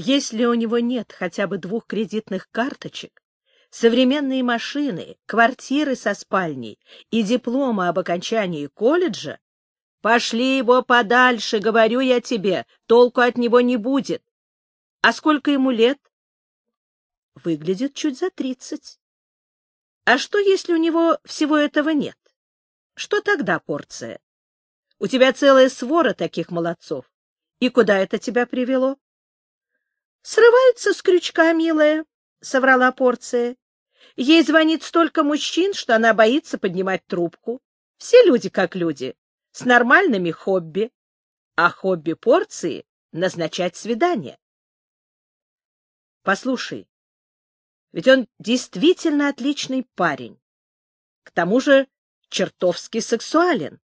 Если у него нет хотя бы двух кредитных карточек, современные машины, квартиры со спальней и диплома об окончании колледжа, пошли его подальше, говорю я тебе, толку от него не будет. А сколько ему лет? Выглядит чуть за тридцать. А что, если у него всего этого нет? Что тогда порция? У тебя целая свора таких молодцов. И куда это тебя привело? — Срываются с крючка, милая, — соврала порция. Ей звонит столько мужчин, что она боится поднимать трубку. Все люди как люди, с нормальными хобби. А хобби порции — назначать свидание. Послушай, ведь он действительно отличный парень. К тому же чертовски сексуален.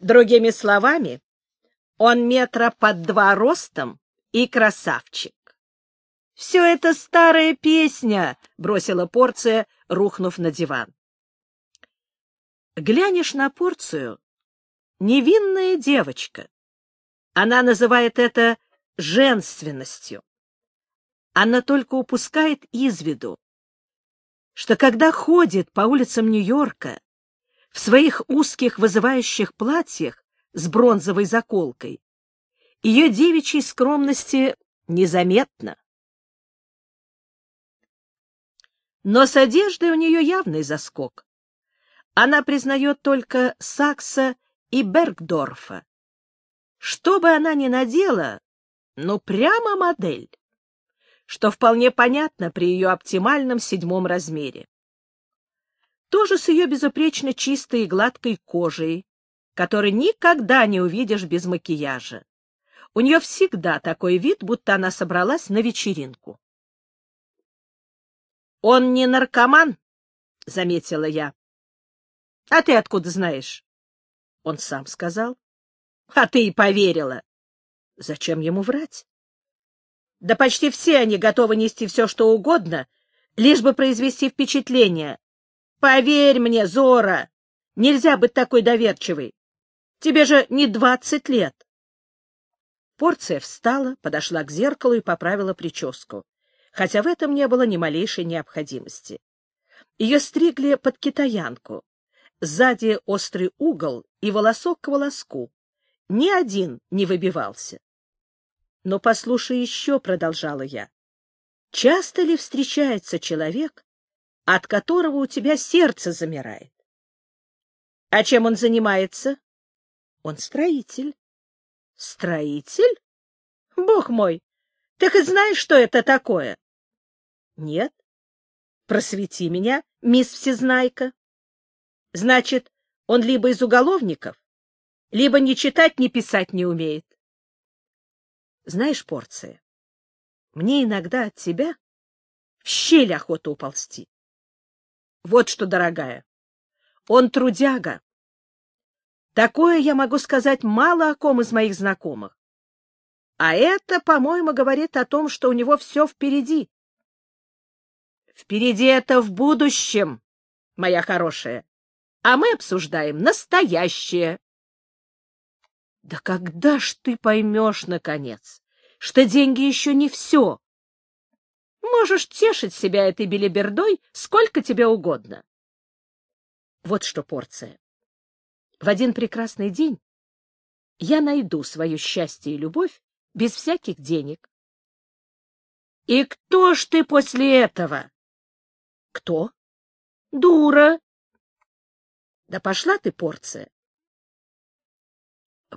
Другими словами, он метра под два ростом и красавчик. «Все это старая песня», — бросила порция, рухнув на диван. Глянешь на порцию — невинная девочка. Она называет это женственностью. Она только упускает из виду, что когда ходит по улицам Нью-Йорка в своих узких вызывающих платьях с бронзовой заколкой, ее девичьей скромности незаметно. Но с одеждой у нее явный заскок. Она признает только Сакса и Бергдорфа. Что бы она ни надела, ну прямо модель, что вполне понятно при ее оптимальном седьмом размере. Тоже с ее безупречно чистой и гладкой кожей, которой никогда не увидишь без макияжа. У нее всегда такой вид, будто она собралась на вечеринку. Он не наркоман, — заметила я. — А ты откуда знаешь? — Он сам сказал. — А ты и поверила. — Зачем ему врать? — Да почти все они готовы нести все, что угодно, лишь бы произвести впечатление. Поверь мне, Зора, нельзя быть такой доверчивой. Тебе же не двадцать лет. Порция встала, подошла к зеркалу и поправила прическу хотя в этом не было ни малейшей необходимости. Ее стригли под китаянку. Сзади острый угол и волосок к волоску. Ни один не выбивался. Но послушай еще, — продолжала я, — часто ли встречается человек, от которого у тебя сердце замирает? А чем он занимается? Он строитель. Строитель? Бог мой, так и знаешь, что это такое? Нет? Просвети меня, мисс Всезнайка. Значит, он либо из уголовников, либо ни читать, ни писать не умеет. Знаешь, порция, мне иногда от тебя в щель охота уползти. Вот что, дорогая, он трудяга. Такое я могу сказать мало о ком из моих знакомых. А это, по-моему, говорит о том, что у него все впереди. Впереди это в будущем, моя хорошая, а мы обсуждаем настоящее. Да когда ж ты поймешь, наконец, что деньги еще не все? Можешь тешить себя этой белибердой сколько тебе угодно. Вот что порция. В один прекрасный день я найду свое счастье и любовь без всяких денег. И кто ж ты после этого? Кто? Дура. Да пошла ты, порция.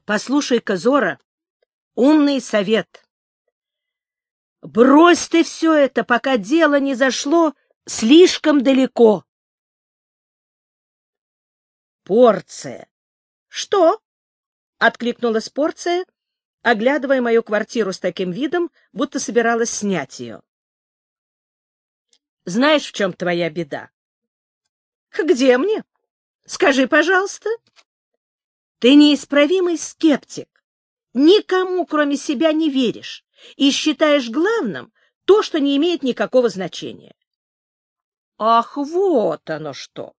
Послушай-ка, Зора, умный совет. Брось ты все это, пока дело не зашло слишком далеко. Порция. Что? Откликнулась порция, оглядывая мою квартиру с таким видом, будто собиралась снять ее. Знаешь, в чем твоя беда? — Где мне? Скажи, пожалуйста. — Ты неисправимый скептик. Никому, кроме себя, не веришь и считаешь главным то, что не имеет никакого значения. — Ах, вот оно что! —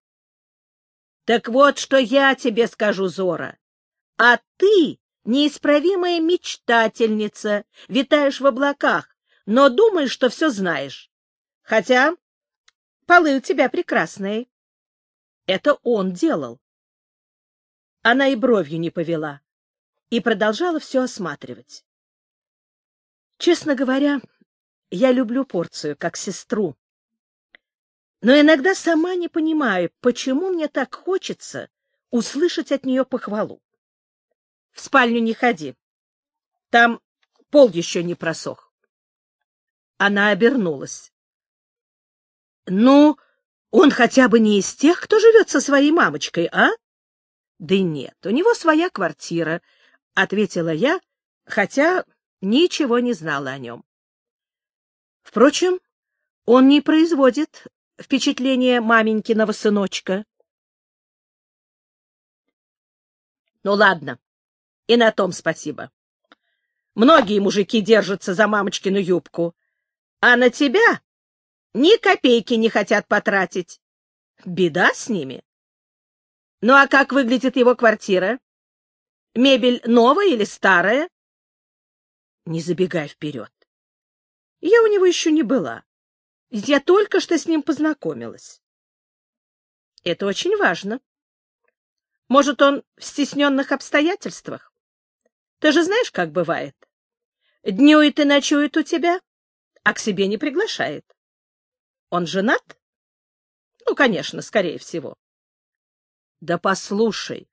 Так вот, что я тебе скажу, Зора. А ты неисправимая мечтательница, витаешь в облаках, но думаешь, что все знаешь. Хотя полы у тебя прекрасные. Это он делал. Она и бровью не повела и продолжала все осматривать. Честно говоря, я люблю порцию как сестру. Но иногда сама не понимаю, почему мне так хочется услышать от нее похвалу. В спальню не ходи. Там пол еще не просох. Она обернулась. — Ну, он хотя бы не из тех, кто живет со своей мамочкой, а? — Да нет, у него своя квартира, — ответила я, хотя ничего не знала о нем. Впрочем, он не производит впечатление маменькиного сыночка. Ну ладно, и на том спасибо. Многие мужики держатся за мамочкину юбку, а на тебя ни копейки не хотят потратить. Беда с ними. Ну а как выглядит его квартира? Мебель новая или старая? Не забегай вперед. Я у него еще не была. Ведь я только что с ним познакомилась. Это очень важно. Может, он в стесненных обстоятельствах? Ты же знаешь, как бывает. Днюет и ночует у тебя, а к себе не приглашает. Он женат? Ну, конечно, скорее всего. Да послушай,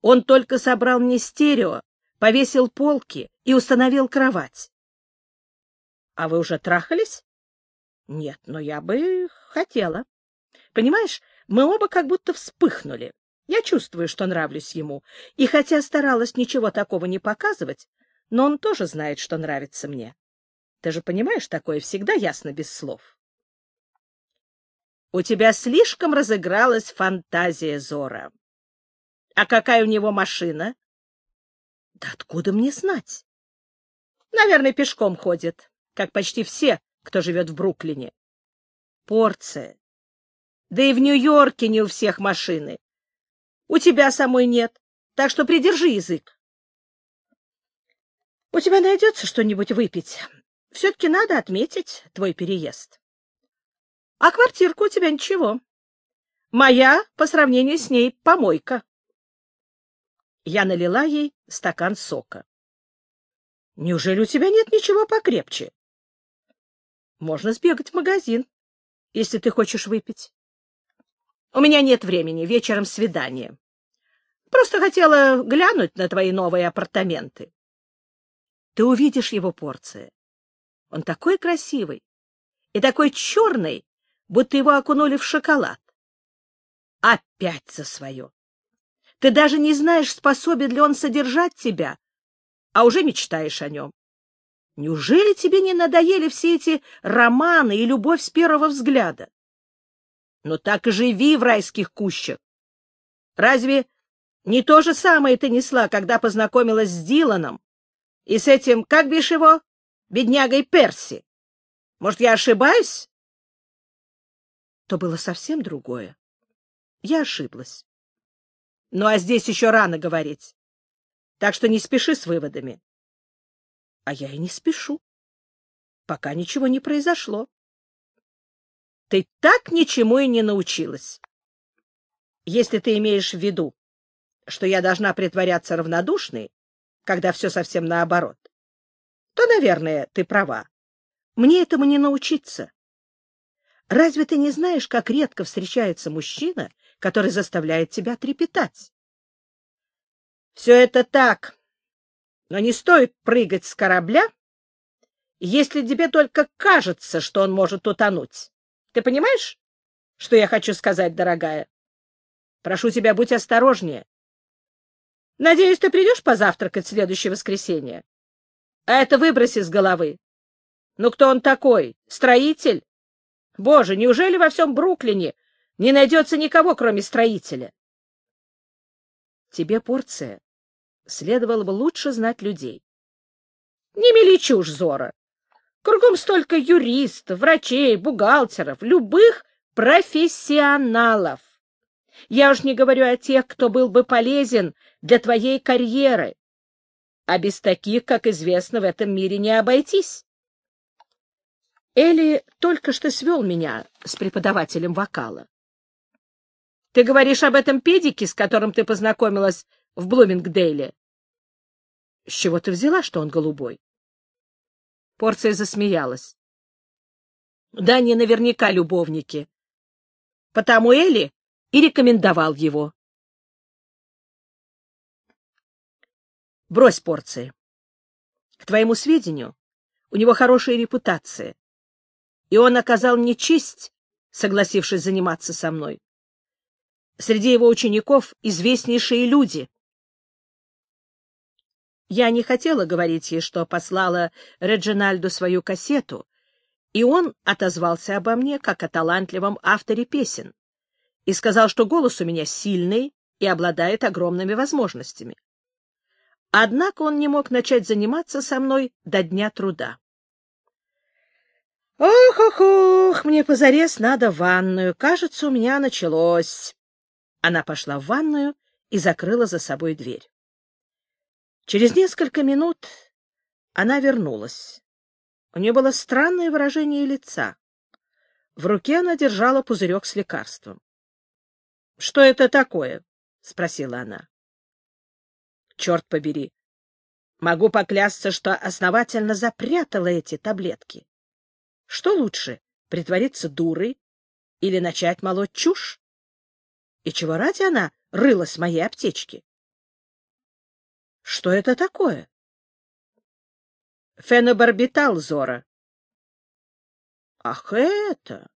он только собрал мне стерео, повесил полки и установил кровать. А вы уже трахались? Нет, но я бы хотела. Понимаешь, мы оба как будто вспыхнули. Я чувствую, что нравлюсь ему, и хотя старалась ничего такого не показывать, но он тоже знает, что нравится мне. Ты же понимаешь, такое всегда ясно без слов. У тебя слишком разыгралась фантазия, Зора. А какая у него машина? Да откуда мне знать? Наверное, пешком ходит, как почти все, кто живет в Бруклине. Порция. Да и в Нью-Йорке не у всех машины. У тебя самой нет, так что придержи язык. У тебя найдется что-нибудь выпить. Все-таки надо отметить твой переезд. А квартирка у тебя ничего. Моя, по сравнению с ней, помойка. Я налила ей стакан сока. — Неужели у тебя нет ничего покрепче? — Можно сбегать в магазин, если ты хочешь выпить. — У меня нет времени, вечером свидание. Просто хотела глянуть на твои новые апартаменты. Ты увидишь его порция. Он такой красивый и такой черный, будто его окунули в шоколад. Опять за свое. Ты даже не знаешь, способен ли он содержать тебя, а уже мечтаешь о нем. Неужели тебе не надоели все эти романы и любовь с первого взгляда? Но так и живи в райских кущах. Разве не то же самое ты несла, когда познакомилась с Диланом и с этим, как бишь его, беднягой Перси? Может, я ошибаюсь? То было совсем другое. Я ошиблась. Ну, а здесь еще рано говорить. Так что не спеши с выводами. А я и не спешу. Пока ничего не произошло. Ты так ничему и не научилась. Если ты имеешь в виду, что я должна притворяться равнодушной, когда все совсем наоборот, то, наверное, ты права. Мне этому не научиться. Разве ты не знаешь, как редко встречается мужчина, который заставляет тебя трепетать. Все это так, но не стоит прыгать с корабля, если тебе только кажется, что он может утонуть. Ты понимаешь, что я хочу сказать, дорогая? Прошу тебя, будь осторожнее. Надеюсь, ты придешь позавтракать в следующее воскресенье. А это выброси с головы. Ну, кто он такой? Строитель? Боже, неужели во всем Бруклине не найдется никого, кроме строителя. Тебе, порция, следовало бы лучше знать людей. Не мели чушь, Зора. Кругом столько юристов, врачей, бухгалтеров, любых профессионалов. Я уж не говорю о тех, кто был бы полезен для твоей карьеры. а без таких, как известно, в этом мире не обойтись. Элли только что свел меня с преподавателем вокала. — Ты говоришь об этом педике, с которым ты познакомилась в Блумингдейле? — С чего ты взяла, что он голубой? Порция засмеялась. — Да они наверняка любовники. Потому Элли и рекомендовал его. Брось порции. К твоему сведению, у него хорошая репутация, и он оказал мне честь, согласившись заниматься со мной. Среди его учеников известнейшие люди. Я не хотела говорить ей, что послала Реджинальду свою кассету, и он отозвался обо мне как о талантливом авторе песен и сказал, что голос у меня сильный и обладает огромными возможностями. Однако он не мог начать заниматься со мной до дня труда. «Ох-ох-ох, мне позарез надо ванную. Кажется, у меня началось». Она пошла в ванную и закрыла за собой дверь. Через несколько минут она вернулась. У нее было странное выражение лица. В руке она держала пузырек с лекарством. — Что это такое? — спросила она. — Черт побери! Могу поклясться, что основательно запрятала эти таблетки. Что лучше, притвориться дурой или начать молоть чушь? И чего ради она рылась в моей аптечке? Что это такое? Фенобарбитал, Зора. Ах, это!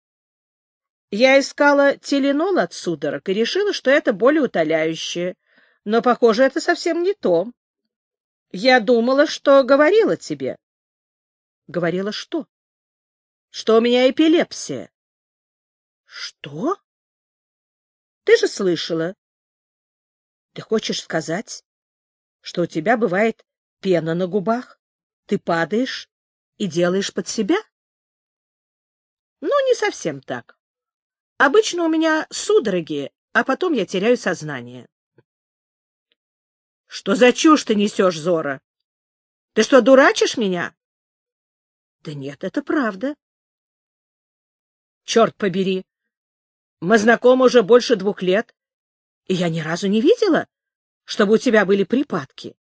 Я искала теленол от судорог и решила, что это более утоляющее, но, похоже, это совсем не то. Я думала, что говорила тебе. Говорила что? Что у меня эпилепсия. Что? Ты же слышала. Ты хочешь сказать, что у тебя бывает пена на губах, ты падаешь и делаешь под себя? Ну, не совсем так. Обычно у меня судороги, а потом я теряю сознание. Что за чушь ты несешь, Зора? Ты что, дурачишь меня? Да нет, это правда. Черт побери! Мы знакомы уже больше двух лет, и я ни разу не видела, чтобы у тебя были припадки.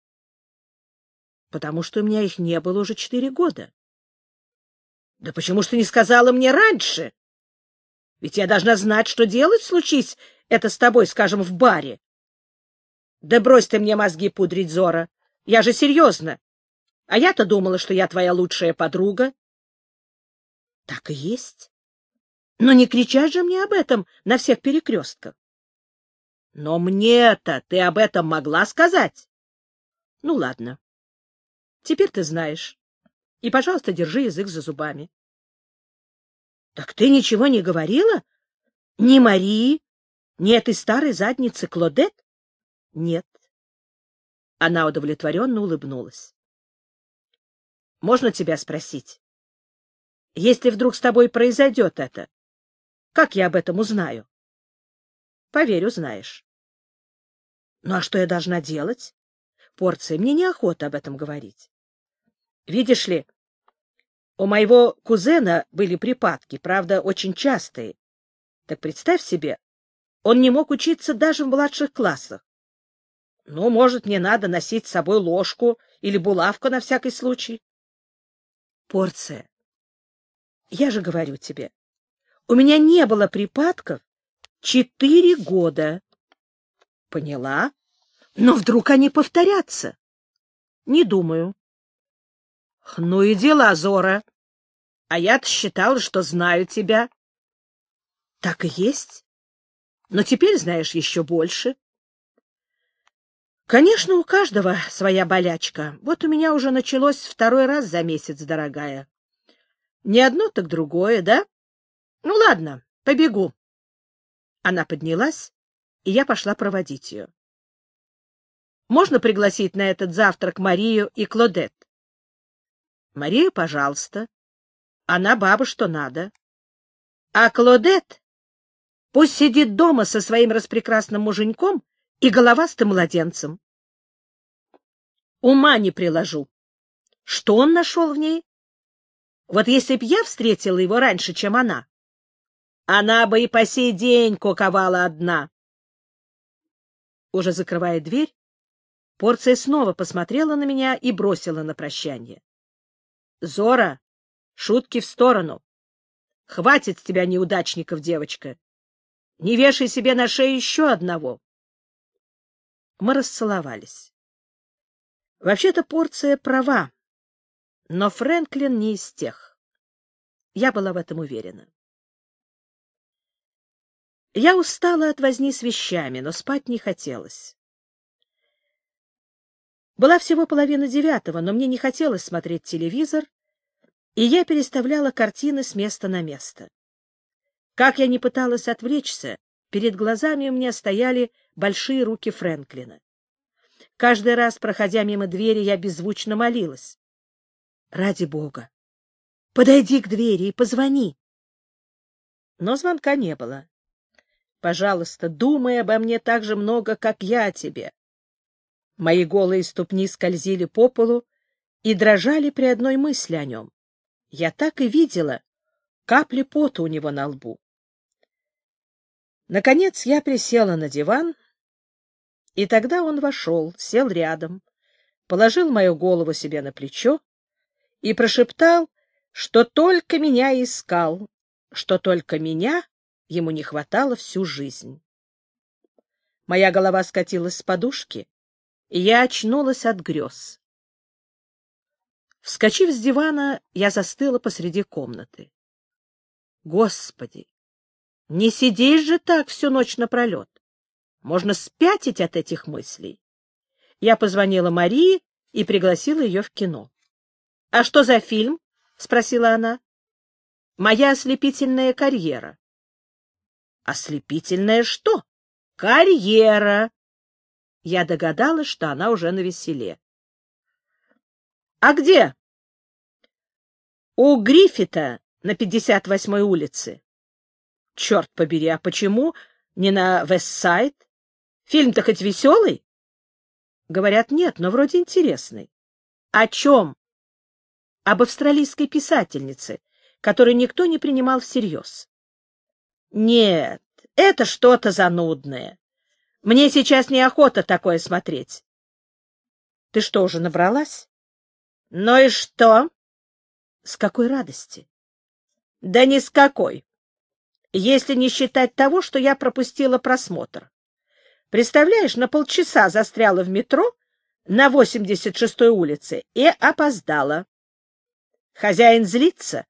Потому что у меня их не было уже четыре года. Да почему ж ты не сказала мне раньше? Ведь я должна знать, что делать, случись это с тобой, скажем, в баре. Да брось ты мне мозги пудрить, Зора. Я же серьезно. А я-то думала, что я твоя лучшая подруга. Так и есть. Но не кричать же мне об этом на всех перекрестках. Но мне-то ты об этом могла сказать? Ну, ладно. Теперь ты знаешь. И, пожалуйста, держи язык за зубами. Так ты ничего не говорила? Ни Марии, ни этой старой задницы Клодет? Нет. Она удовлетворенно улыбнулась. Можно тебя спросить? Если вдруг с тобой произойдет это, как я об этом узнаю? Поверь, узнаешь. Ну а что я должна делать? Порция, мне неохота об этом говорить. Видишь ли, у моего кузена были припадки, правда, очень частые. Так представь себе, он не мог учиться даже в младших классах. Ну, может, мне надо носить с собой ложку или булавку на всякий случай. Порция. Я же говорю тебе, у меня не было припадков четыре года. Поняла? Но вдруг они повторятся? Не думаю. Ну и дела, Зора. А я-то считала, что знаю тебя. Так и есть. Но теперь знаешь еще больше. Конечно, у каждого своя болячка. Вот у меня уже началось второй раз за месяц, дорогая. Не одно, так другое, да? Ну, ладно, побегу. Она поднялась, и я пошла проводить ее. Можно пригласить на этот завтрак Марию и Клодет? Марию, пожалуйста. Она баба, что надо. А Клодет пусть сидит дома со своим распрекрасным муженьком и головастым младенцем. Ума не приложу. Что он нашел в ней? Вот если б я встретила его раньше, чем она, она бы и по сей день куковала одна. Уже закрывая дверь, Порция снова посмотрела на меня и бросила на прощание. — Зора, шутки в сторону. Хватит с тебя неудачников, девочка. Не вешай себе на шею еще одного. Мы расцеловались. Вообще-то порция права, но Фрэнклин не из тех. Я была в этом уверена. Я устала от возни с вещами, но спать не хотелось. Была всего половина девятого, но мне не хотелось смотреть телевизор, и я переставляла картины с места на место. Как я не пыталась отвлечься, перед глазами у меня стояли большие руки Фрэнклина. Каждый раз, проходя мимо двери, я беззвучно молилась. «Ради Бога! Подойди к двери и позвони!» Но звонка не было. «Пожалуйста, думай обо мне так же много, как я о тебе». Мои голые ступни скользили по полу и дрожали при одной мысли о нем. Я так и видела капли пота у него на лбу. Наконец я присела на диван и тогда он вошел, сел рядом, положил мою голову себе на плечо и прошептал, что только меня искал, что только меня ему не хватало всю жизнь. Моя голова скатилась с подушки, и я очнулась от грез. Вскочив с дивана, я застыла посреди комнаты. Господи, не сидишь же так всю ночь напролет. Можно спятить от этих мыслей. Я позвонила Марии и пригласила ее в кино. — А что за фильм? — спросила она. — Моя ослепительная карьера. — Ослепительная что? — Карьера. Я догадалась, что она уже на веселе. — А где? — У Гриффита на 58-й улице. — Черт побери, а почему не на Вестсайд? Фильм-то хоть веселый? Говорят, нет, но вроде интересный. О чем? Об австралийской писательнице, которую никто не принимал всерьез. Нет, это что-то занудное. Мне сейчас неохота такое смотреть. Ты что, уже набралась? Ну и что? С какой радости? Да ни с какой. Если не считать того, что я пропустила просмотр. Представляешь, на полчаса застряла в метро на 86-й улице и опоздала. Хозяин злится,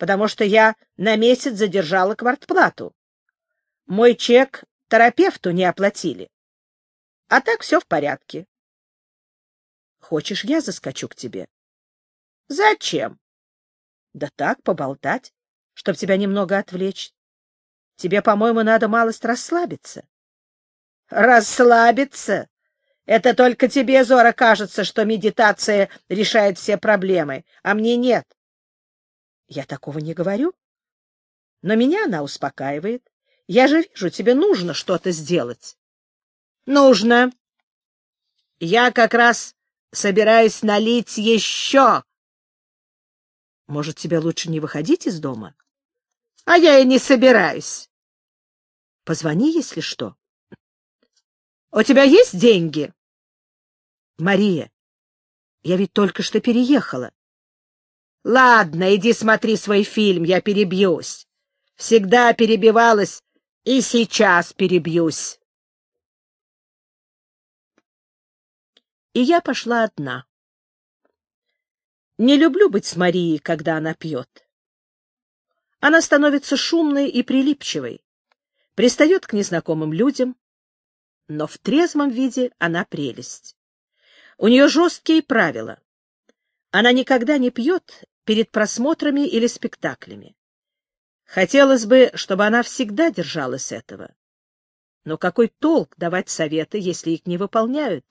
потому что я на месяц задержала квартплату. Мой чек терапевту не оплатили. А так все в порядке. Хочешь, я заскочу к тебе? Зачем? Да так, поболтать, чтобы тебя немного отвлечь. Тебе, по-моему, надо малость расслабиться. Расслабиться? Это только тебе, Зора, кажется, что медитация решает все проблемы, а мне нет. Я такого не говорю. Но меня она успокаивает. Я же вижу, тебе нужно что-то сделать. Нужно. Я как раз собираюсь налить еще. Может, тебе лучше не выходить из дома? А я и не собираюсь. Позвони, если что. У тебя есть деньги? Мария, я ведь только что переехала. Ладно, иди смотри свой фильм, я перебьюсь. Всегда перебивалась и сейчас перебьюсь. И я пошла одна. Не люблю быть с Марией, когда она пьет. Она становится шумной и прилипчивой, пристает к незнакомым людям, но в трезвом виде она прелесть. У нее жесткие правила. Она никогда не пьет перед просмотрами или спектаклями. Хотелось бы, чтобы она всегда держалась этого. Но какой толк давать советы, если их не выполняют?